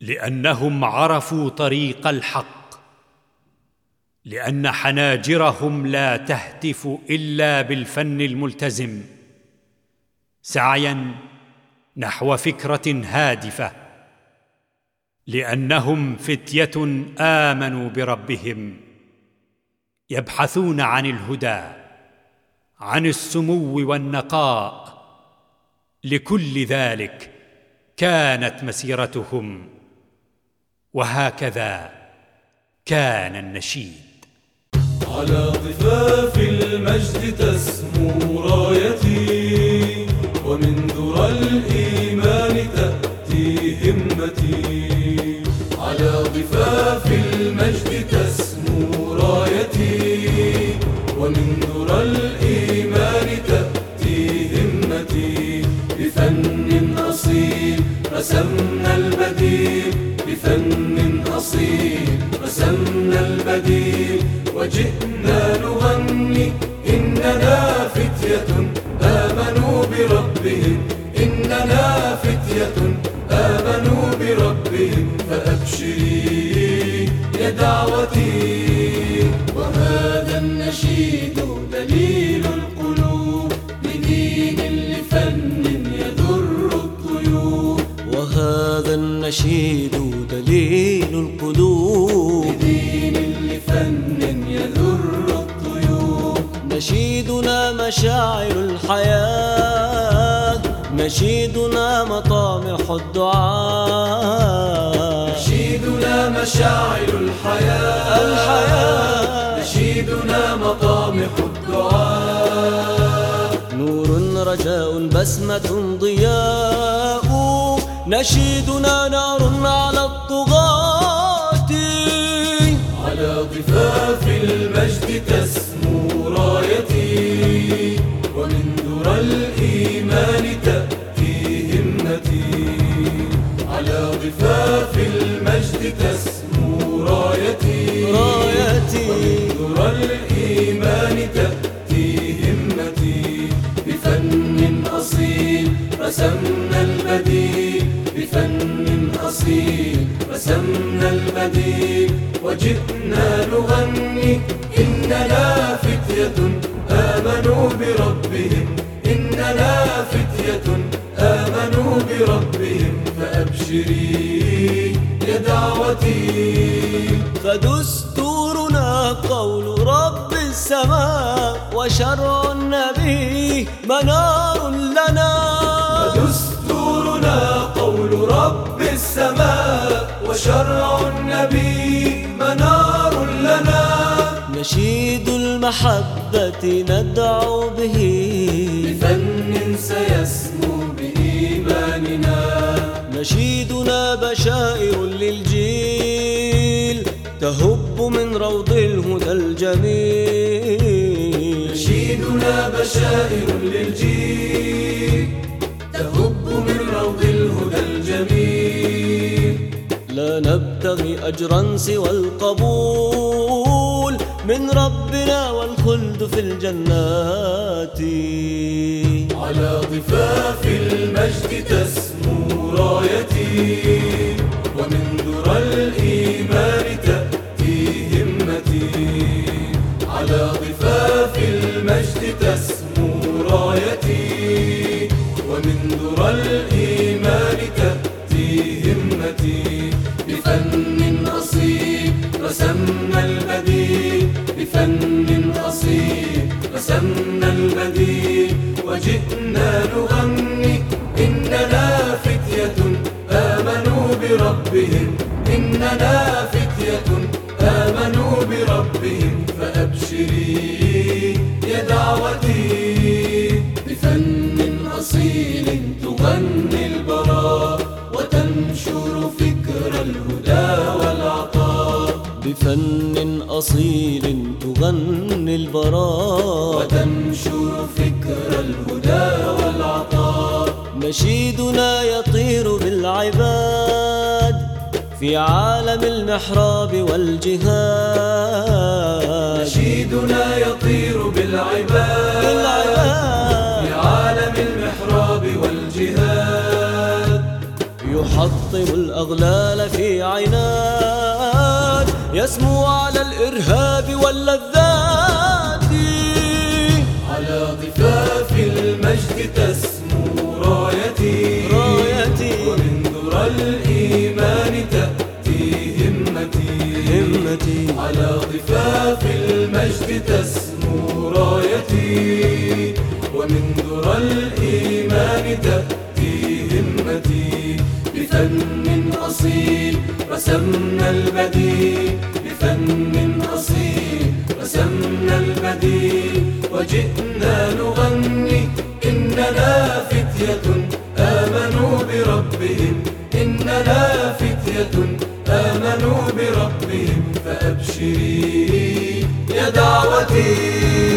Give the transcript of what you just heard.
لأنهم عرفوا طريق الحق لأن حناجرهم لا تهتف إلا بالفن الملتزم سعيا نحو فكرة هادفة لأنهم فتية آمنوا بربهم يبحثون عن الهدى عن السمو والنقاء لكل ذلك كانت مسيرتهم. وهكذا كان النشيد. على ضفاف المجد تسمو رايتي ومن ذرى الإيمان تأتي همتي. على ضفاف المجد تسمو رايتي ومن ذرى الإيمان تأتي همتي. بفن أصيل رسمنا يا دعوتي. وهذا النشيد دليل القلوب لدين لفن يذر الطيور وهذا النشيد دليل القلوب لدين لفن يذر الطيور نشيدنا مشاعر الحياة نشيدنا مطامح الدعاء نشيدنا مشاعر الحياة. الحياة. نشيدنا مطامح الدعاء. نور رجاء بسمة ضياء. نشيدنا نار على الطغاة. ضفاف المجد تسمو رايتي. رايتي. ذرى الإيمان تأتي همتي. بفن أصيل رسمنا البديل. بفن أصيل رسمنا البديل. وجئنا نغني إننا فتية فأبشري يا دعوتي. فدستورنا قول رب السماء وشرع النبي منار لنا. دستورنا قول رب السماء وشرع النبي منار لنا. نشيد المحبة ندعو به. نشيدنا بشائر للجيل تهب من روض الهدى الجميل. نشيدنا بشائر للجيل تهب من روض الهدى الجميل. لا نبتغي أجرا سوى القبول من ربنا والخلد في الجنات. على ضفاف المجد تسمو. ومن الإيمان تأتي همتي على ضفاف المجد تسمو رايتي ومن الإيمان تأتي همتي بفن رسمنا بفن رسمنا وجئنا نغني فتية آمنوا بربهم فأبشري يا دعوتي بفن أصيل تغني البراء وتنشر فكر الهدى والعطاء. بفن أصيل تغني البراء وتنشر فكر الهدى والعطاء. نشيدنا يطير بالعباد في عالم المحراب والجهاد. نشيدنا يطير بالعباد. بالعباد. في عالم المحراب والجهاد. يحطم الأغلال في عينات يسمو على الإرهاب واللذات. على ضفاف المجد تسمو تسمو رايتي ومن ذرى الإيمان تأتي همتي. بفن أصيل رسمنا البديل بفن أصيل رسمنا البديل. وجئنا نغني إننا فتية آمنوا بربهم. إننا فتية آمنوا بربهم. فأبشري دعوتي